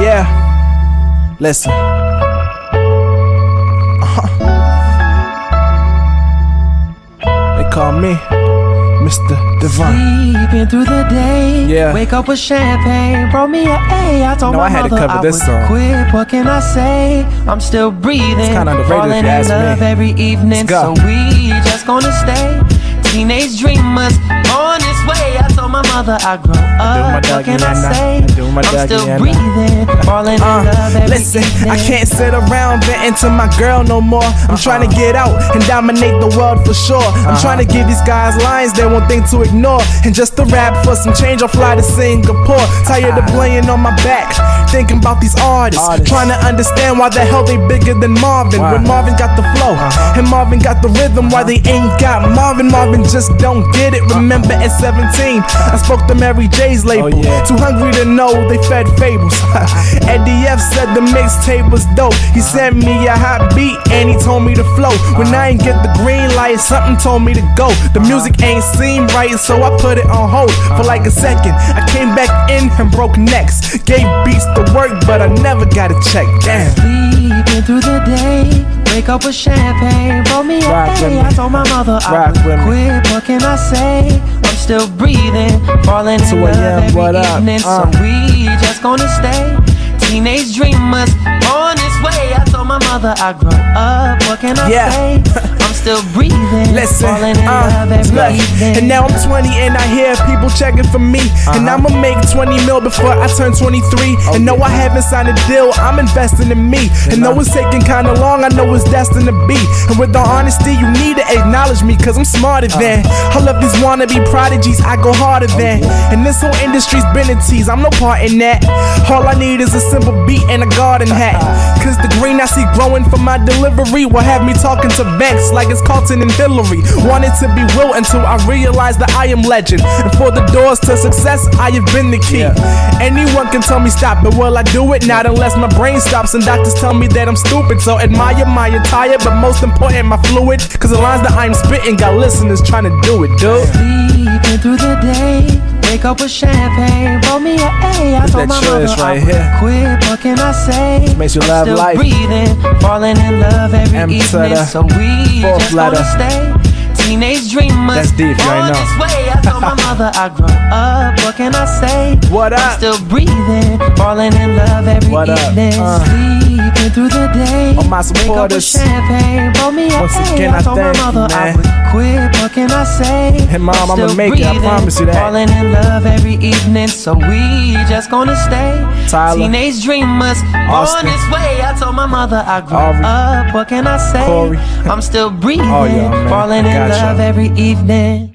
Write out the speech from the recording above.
Yeah. Listen. Uh-huh. They call me Mr. Divine. Sleeping through the day. Yeah. Wake up with champagne. Brought me a A. I told No, my I had to cover I this song. quit. What can I say? I'm still breathing. kinda underrated if you ask me. every evening. So we just gonna stay. Teenage dreamers on this way. I told my mother I grow up. my what can I say? I do my I'm still breathing. Falling in Uh, love every listen. I can't sit around venting to my girl no more. I'm uh-huh. trying to get out and dominate the world for sure. I'm uh-huh. trying to give these guys lines they won't think to ignore. And just to rap for some change, I'll fly to Singapore. Tired of playing on my back, thinking about these artists. Artists. Trying to understand why the hell they bigger than Marvin. Why? When Marvin got the flow uh-huh. and Marvin got the rhythm, why they ain't got Marvin? Marvin just don't get it. Remember at 17, I spoke to Mary J's label. Oh, yeah. Too hungry to know they fed fables. Eddie F said the mixtape was dope. He sent me a hot beat and he told me to flow. When I ain't get the green light, something told me to go. The music ain't seem right, so I put it on hold for like a second. I came back in and broke necks. Gave beats to work, but I never got a check. Damn. Sleeping through the day. Wake up with champagne. Roll me a Rock I told my mother I Rock would with quit. What can I say? I'm still breathing. Falling in 2 love every what up? evening. Uh. So we just gonna stay. Teenage dreamers on this way. I told my mother I grow up. What can I Yeah. say? Still breathing. Listen, uh, love every look, and now I'm 20 and I hear people checking for me. And uh-huh. I'ma make 20 mil before I turn 23. and no, I haven't signed a deal, I'm investing in me. And though it's taking kinda long, I know it's destined to be. And with the honesty, you need to acknowledge me, cause I'm smarter uh-huh. than. I love these wannabe prodigies, I go harder than. And this whole industry's been a tease, I'm no part in that. All I need is a simple beat and a garden hat. Uh-huh. Cause the green I see growing from my delivery will have me talking to banks like it's Carlton and Hillary. Wanted to be Will until I realized that I am legend. And for the doors to success, I have been the key. Anyone can tell me stop, but will I do it? Not unless my brain stops and doctors tell me that I'm stupid. So admire my attire, but most important, my fluid. Cause the lines that I'm spitting got listeners trying to do it, dude. Sleeping through the day. Wake up with champagne. Roll me a A. I told my mother right I here. quit. What can I say? Makes you I'm love still life. breathing. Falling in love every M evening. So we fourth just letter. gonna stay. Teenage dreamers. That's deep, you on ain't know. this way. I told my mother I grow up. What can I say? What I'm up? still breathing. Falling in love every What up? evening. Uh. Sleeping through the day. All my Wake up with supporters. champagne. Roll me a Once A. again, I told my you, I would quit. What can I say? Hey, Mom, I'm I'ma make it, I breathing, promise you that. Falling in love every evening, so we just gonna stay. Tyler. Teenage dreamers Austin. on this way. I told my mother I grew Aubrey. up. What can I say? Corey. I'm still breathing, Oh, yeah, falling in love every evening.